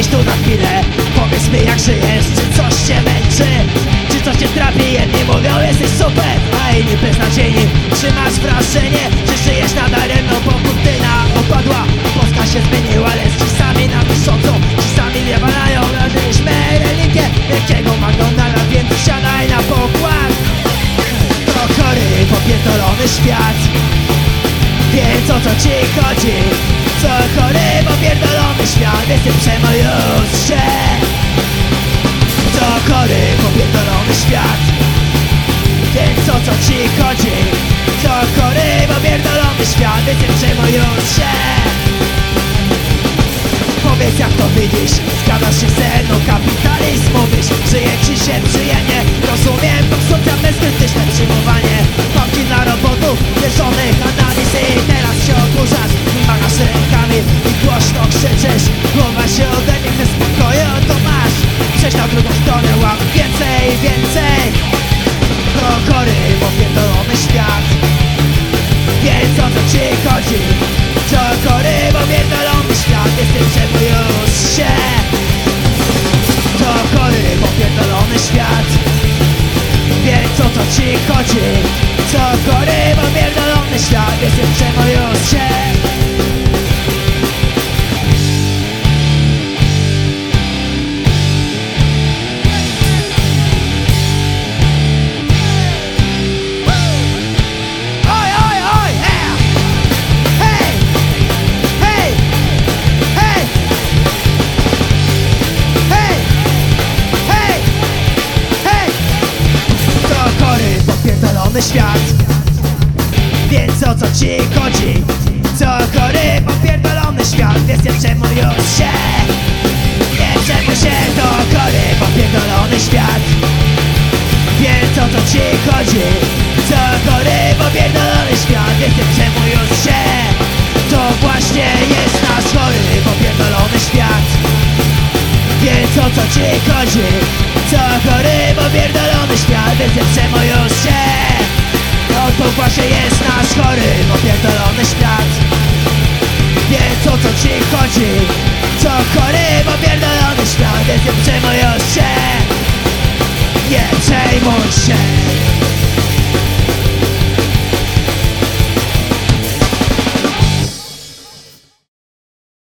Podejdź tu na chwilę. Powiedz mi jak żyjesz Czy coś cię męczy? Czy coś cię trapi? Jedni mówią jesteś super A inni beznadziejni Czy masz wrażenie Że żyjesz nadal jedną Bo kurtyna opadła. Polska się zmieniła Lecz ci sami na wyszącą Ci sami nie walają Robiliśmy religię. Wielkiego McDonalda Więc siadaj na pokład. To chory Popierdolony świat. Więc o co ci chodzi? Co chory, popierdolony świat Jest tym przemo już się To chory, popierdolony świat. Więc o co ci chodzi? To chory, popierdolony świat Jest tym przemo już się Powiedz jak to widzisz. Zgadzasz się ze mną, kapitalizm ci chodzi? To chory, popierdolony świat Jestem czemu już się To chory, popierdolony świat Więc o co ci chodzi? To chory, popierdolony świat Jestem czemu już się Więc o co ci chodzi? Co chory, popierdolony świat Wiesz nie już się Nie czemu się To chory, popierdolony świat więc o co ci chodzi? Co chory, popierdolony świat Wiesz nie już się To właśnie jest nasz chory, popierdolony świat Więc o co ci chodzi? Co chory, popierdolony świat Wiesz nie już się to właśnie jest nasz chory, popierdolony świat Więc o co ci chodzi? Co chory, popierdolony świat Wiesz nie już się nie przejmuj się